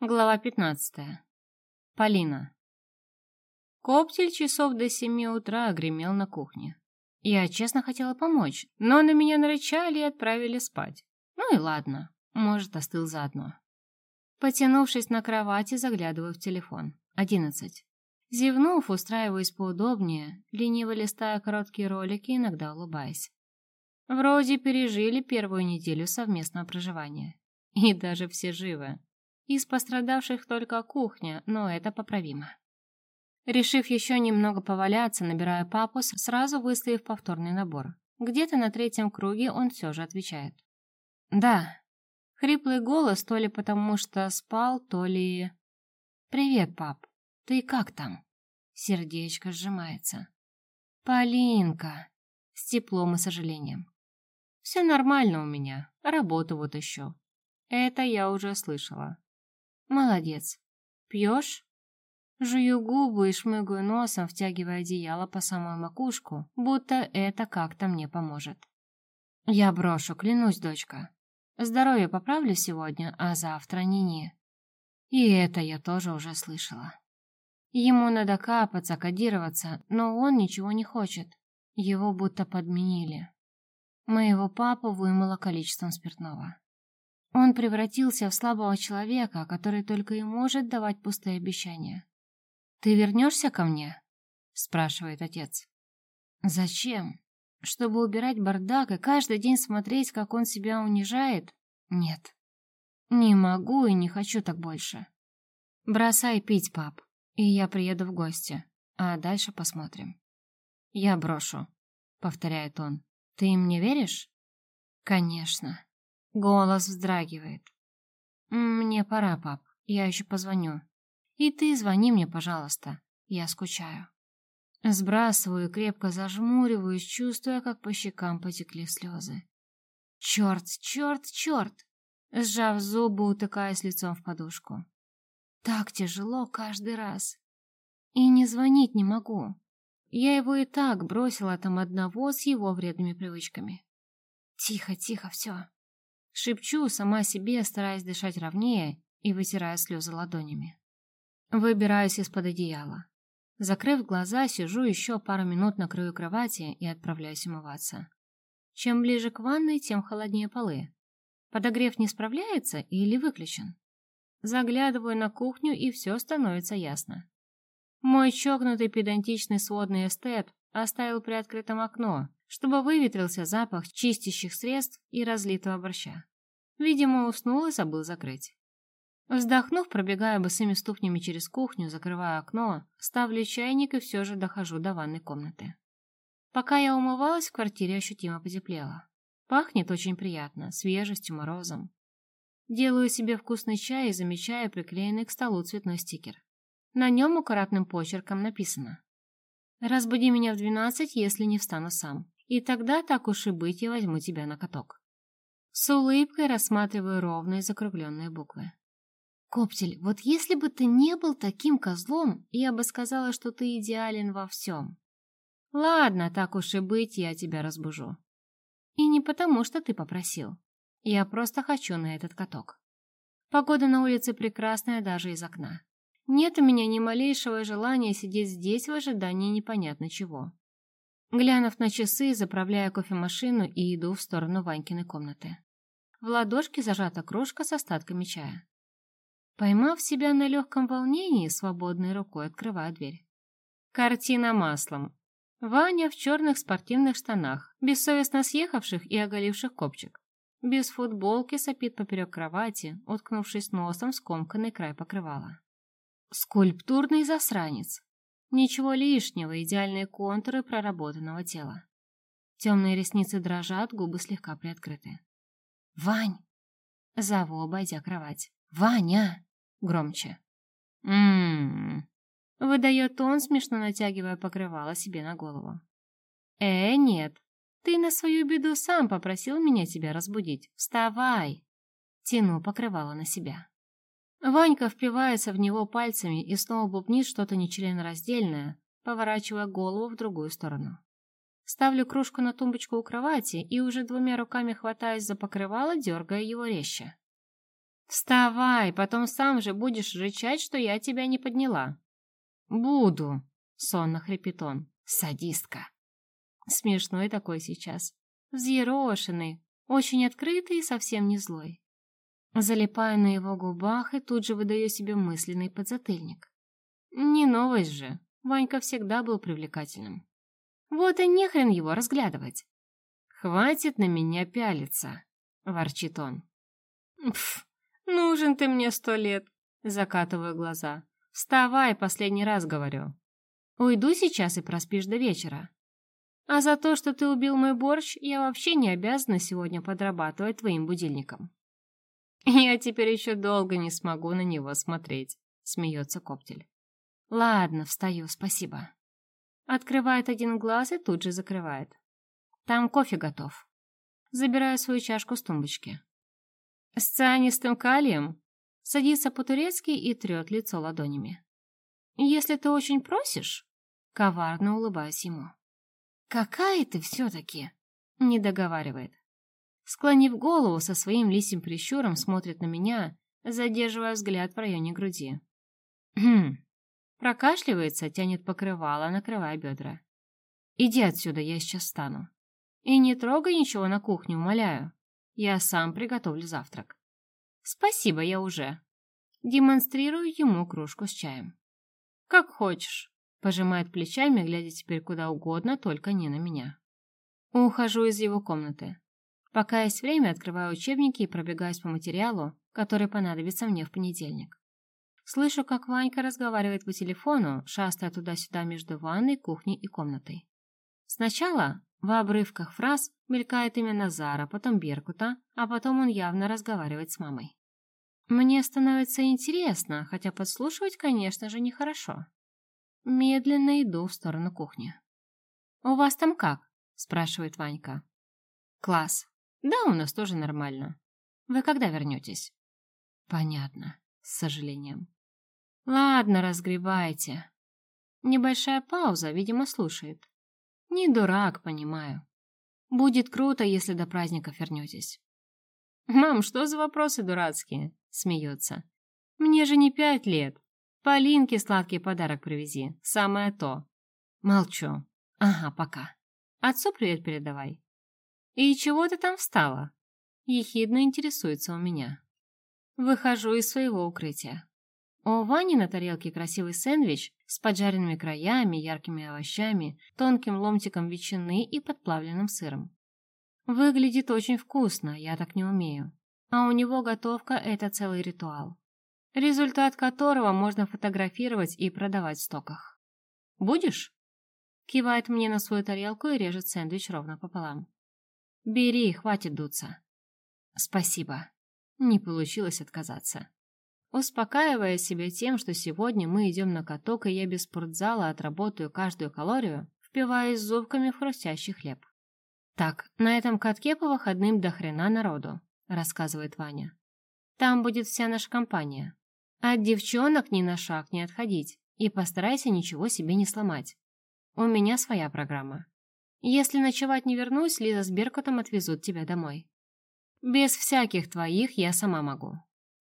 Глава 15. Полина. Коптель часов до семи утра гремел на кухне. Я честно хотела помочь, но на меня нарычали и отправили спать. Ну и ладно, может, остыл заодно. Потянувшись на кровати, заглядываю в телефон. Одиннадцать. Зевнув, устраиваюсь поудобнее, лениво листая короткие ролики, иногда улыбаясь. Вроде пережили первую неделю совместного проживания. И даже все живы. Из пострадавших только кухня, но это поправимо. Решив еще немного поваляться, набираю папу, сразу выставив повторный набор. Где-то на третьем круге он все же отвечает. «Да». Хриплый голос то ли потому, что спал, то ли... «Привет, пап. Ты как там?» Сердечко сжимается. «Полинка!» С теплом и сожалением. «Все нормально у меня. Работу вот еще. Это я уже слышала. Молодец. Пьешь? Жую губы и шмыгаю носом, втягивая одеяло по самую макушку, будто это как-то мне поможет. Я брошу, клянусь, дочка. Здоровье поправлю сегодня, а завтра ни-ни. И это я тоже уже слышала. Ему надо капаться, кодироваться, но он ничего не хочет. Его будто подменили. Моего папу вымыло количеством спиртного. Он превратился в слабого человека, который только и может давать пустые обещания. «Ты вернешься ко мне?» — спрашивает отец. «Зачем? Чтобы убирать бардак и каждый день смотреть, как он себя унижает? Нет. Не могу и не хочу так больше. Бросай пить, пап, и я приеду в гости, а дальше посмотрим». «Я брошу», — повторяет он. «Ты мне веришь?» «Конечно». Голос вздрагивает. «Мне пора, пап, я еще позвоню. И ты звони мне, пожалуйста, я скучаю». Сбрасываю, крепко зажмуриваюсь, чувствуя, как по щекам потекли слезы. «Черт, черт, черт!» Сжав зубы, утыкаясь лицом в подушку. «Так тяжело каждый раз. И не звонить не могу. Я его и так бросила там одного с его вредными привычками. Тихо, тихо, все. Шепчу сама себе, стараясь дышать ровнее и вытирая слезы ладонями. Выбираюсь из-под одеяла. Закрыв глаза, сижу еще пару минут на краю кровати и отправляюсь умываться. Чем ближе к ванной, тем холоднее полы. Подогрев не справляется или выключен? Заглядываю на кухню, и все становится ясно. Мой чокнутый педантичный сводный эстет оставил приоткрытым окно, чтобы выветрился запах чистящих средств и разлитого борща. Видимо, уснул и забыл закрыть. Вздохнув, пробегая босыми ступнями через кухню, закрываю окно, ставлю чайник и все же дохожу до ванной комнаты. Пока я умывалась, в квартире ощутимо потеплело. Пахнет очень приятно, свежестью, морозом. Делаю себе вкусный чай и замечаю приклеенный к столу цветной стикер. На нем аккуратным почерком написано «Разбуди меня в двенадцать, если не встану сам. И тогда, так уж и быть, я возьму тебя на каток. С улыбкой рассматриваю ровные закругленные буквы. Коптель, вот если бы ты не был таким козлом, я бы сказала, что ты идеален во всем. Ладно, так уж и быть, я тебя разбужу. И не потому, что ты попросил. Я просто хочу на этот каток. Погода на улице прекрасная даже из окна. Нет у меня ни малейшего желания сидеть здесь в ожидании непонятно чего. Глянув на часы, заправляя кофемашину и иду в сторону Ванькиной комнаты. В ладошке зажата кружка с остатками чая. Поймав себя на легком волнении, свободной рукой открываю дверь. Картина маслом. Ваня в черных спортивных штанах, бессовестно съехавших и оголивших копчик. Без футболки сопит поперек кровати, уткнувшись носом в скомканный край покрывала. Скульптурный засранец. Ничего лишнего, идеальные контуры проработанного тела. Темные ресницы дрожат, губы слегка приоткрыты. «Вань!» Зову, обойдя кровать. «Ваня!» Громче. «М-м-м!» Выдает он, смешно натягивая покрывало себе на голову. «Э, нет, ты на свою беду сам попросил меня тебя разбудить. Вставай!» Тяну покрывало на себя. Ванька впивается в него пальцами и снова бубнит что-то нечленораздельное, поворачивая голову в другую сторону. Ставлю кружку на тумбочку у кровати и уже двумя руками хватаясь за покрывало, дергая его резче. Вставай, потом сам же будешь рычать, что я тебя не подняла. Буду, сонно хрипит он. Садистка. Смешной такой сейчас. Взъерошенный, очень открытый и совсем не злой. Залипаю на его губах и тут же выдаю себе мысленный подзатыльник. Не новость же, Ванька всегда был привлекательным. Вот и нехрен его разглядывать. «Хватит на меня пялиться», — ворчит он. «Пф, нужен ты мне сто лет», — закатываю глаза. «Вставай, последний раз говорю. Уйду сейчас и проспишь до вечера. А за то, что ты убил мой борщ, я вообще не обязана сегодня подрабатывать твоим будильником». «Я теперь еще долго не смогу на него смотреть», — смеется Коптель. «Ладно, встаю, спасибо». Открывает один глаз и тут же закрывает. Там кофе готов. Забираю свою чашку с тумбочки. С цианистым калием садится по-турецки и трет лицо ладонями. «Если ты очень просишь...» Коварно улыбаюсь ему. «Какая ты все-таки?» Не договаривает. Склонив голову со своим лисим прищуром, смотрит на меня, задерживая взгляд в районе груди. Хм. Прокашливается, тянет покрывало, накрывая бедра. «Иди отсюда, я сейчас встану. И не трогай ничего на кухне, умоляю. Я сам приготовлю завтрак». «Спасибо, я уже». Демонстрирую ему кружку с чаем. «Как хочешь», — пожимает плечами, глядя теперь куда угодно, только не на меня. Ухожу из его комнаты. Пока есть время, открываю учебники и пробегаюсь по материалу, который понадобится мне в понедельник. Слышу, как Ванька разговаривает по телефону, шастая туда-сюда между ванной, кухней и комнатой. Сначала в обрывках фраз мелькает имя Назара, потом Беркута, а потом он явно разговаривает с мамой. Мне становится интересно, хотя подслушивать, конечно же, нехорошо. Медленно иду в сторону кухни. «У вас там как?» – спрашивает Ванька. «Класс. Да, у нас тоже нормально. Вы когда вернетесь?» «Понятно, с сожалением». «Ладно, разгребайте». Небольшая пауза, видимо, слушает. «Не дурак, понимаю. Будет круто, если до праздников вернетесь». «Мам, что за вопросы дурацкие?» — смеется. «Мне же не пять лет. Полинке сладкий подарок привези. Самое то». Молчу. «Ага, пока. Отцу привет передавай». «И чего ты там встала?» Ехидно интересуется у меня. Выхожу из своего укрытия. У Вани на тарелке красивый сэндвич с поджаренными краями, яркими овощами, тонким ломтиком ветчины и подплавленным сыром. Выглядит очень вкусно, я так не умею. А у него готовка – это целый ритуал. Результат которого можно фотографировать и продавать в стоках. «Будешь?» Кивает мне на свою тарелку и режет сэндвич ровно пополам. «Бери, хватит дуться». «Спасибо». Не получилось отказаться. Успокаивая себя тем, что сегодня мы идем на каток, и я без спортзала отработаю каждую калорию, впиваясь зубками в хрустящий хлеб. «Так, на этом катке по выходным до хрена народу», — рассказывает Ваня. «Там будет вся наша компания. От девчонок ни на шаг не отходить, и постарайся ничего себе не сломать. У меня своя программа. Если ночевать не вернусь, Лиза с Беркутом отвезут тебя домой. Без всяких твоих я сама могу.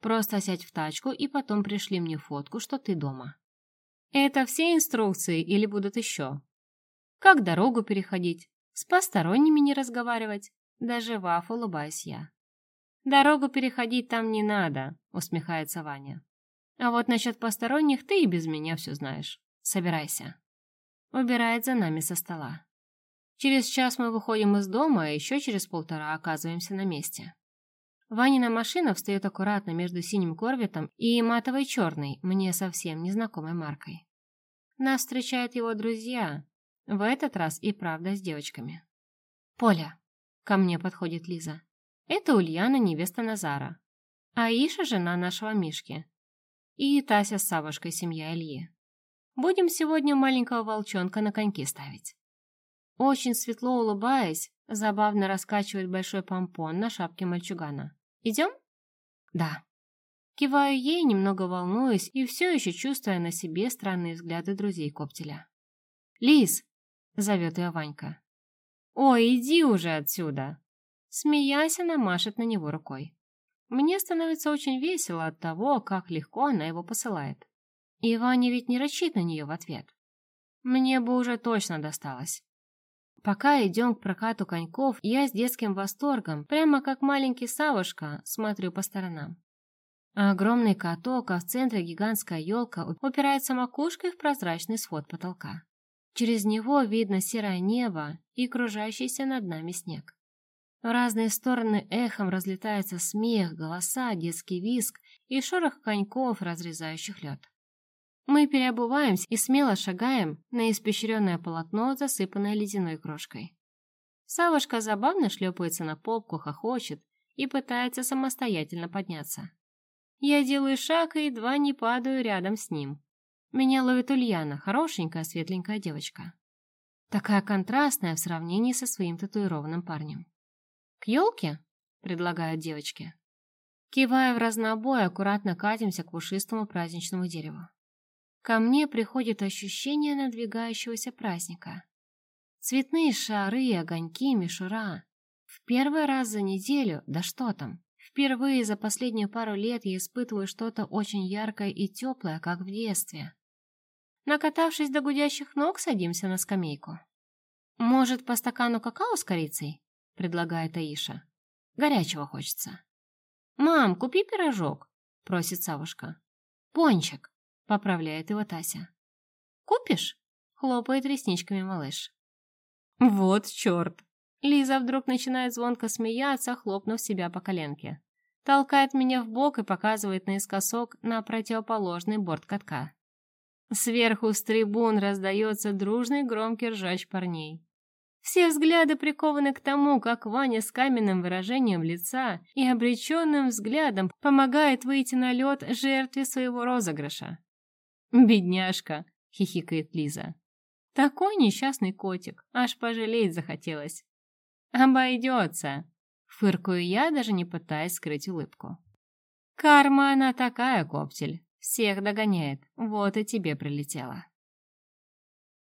Просто сядь в тачку и потом пришли мне фотку, что ты дома. Это все инструкции или будут еще? Как дорогу переходить? С посторонними не разговаривать? Даже Ваф улыбаюсь я. Дорогу переходить там не надо, усмехается Ваня. А вот насчет посторонних ты и без меня все знаешь. Собирайся. Убирает за нами со стола. Через час мы выходим из дома, а еще через полтора оказываемся на месте. Ванина машина встает аккуратно между синим корветом и матовой черной, мне совсем незнакомой маркой. Нас встречают его друзья, в этот раз и правда с девочками. «Поля», — ко мне подходит Лиза, — «это Ульяна, невеста Назара, Аиша — жена нашего Мишки, и Тася с Савушкой, семья Ильи. Будем сегодня маленького волчонка на коньки ставить». Очень светло улыбаясь, забавно раскачивает большой помпон на шапке мальчугана. «Идем?» «Да». Киваю ей, немного волнуюсь и все еще чувствуя на себе странные взгляды друзей Коптеля. «Лиз!» — зовет ее Ванька. «Ой, иди уже отсюда!» Смеясь, она машет на него рукой. мне становится очень весело от того, как легко она его посылает. И Ваня ведь не рычит на нее в ответ. Мне бы уже точно досталось. Пока идем к прокату коньков, я с детским восторгом, прямо как маленький Савушка, смотрю по сторонам. Огромный каток, а в центре гигантская елка упирается макушкой в прозрачный свод потолка. Через него видно серое небо и кружащийся над нами снег. В разные стороны эхом разлетается смех, голоса, детский визг и шорох коньков, разрезающих лед. Мы переобуваемся и смело шагаем на испещренное полотно, засыпанное ледяной крошкой. Савушка забавно шлепается на попку, хохочет и пытается самостоятельно подняться. Я делаю шаг и едва не падаю рядом с ним. Меня ловит Ульяна, хорошенькая светленькая девочка. Такая контрастная в сравнении со своим татуированным парнем. «К елке?» — предлагают девочки. Кивая в разнобой, аккуратно катимся к пушистому праздничному дереву. Ко мне приходит ощущение надвигающегося праздника. Цветные шары, огоньки, мишура. В первый раз за неделю, да что там, впервые за последнюю пару лет я испытываю что-то очень яркое и теплое, как в детстве. Накатавшись до гудящих ног, садимся на скамейку. «Может, по стакану какао с корицей?» — предлагает Аиша. «Горячего хочется». «Мам, купи пирожок», — просит Савушка. «Пончик», — поправляет его Тася. «Купишь?» — хлопает ресничками малыш. «Вот черт!» Лиза вдруг начинает звонко смеяться, хлопнув себя по коленке. Толкает меня в бок и показывает наискосок на противоположный борт катка. Сверху с трибун раздается дружный громкий ржач парней. Все взгляды прикованы к тому, как Ваня с каменным выражением лица и обреченным взглядом помогает выйти на лед жертве своего розыгрыша. «Бедняжка!» — хихикает Лиза. «Такой несчастный котик, аж пожалеть захотелось». «Обойдется!» — фыркаю я, даже не пытаясь скрыть улыбку. «Карма она такая, коптель, всех догоняет, вот и тебе прилетела».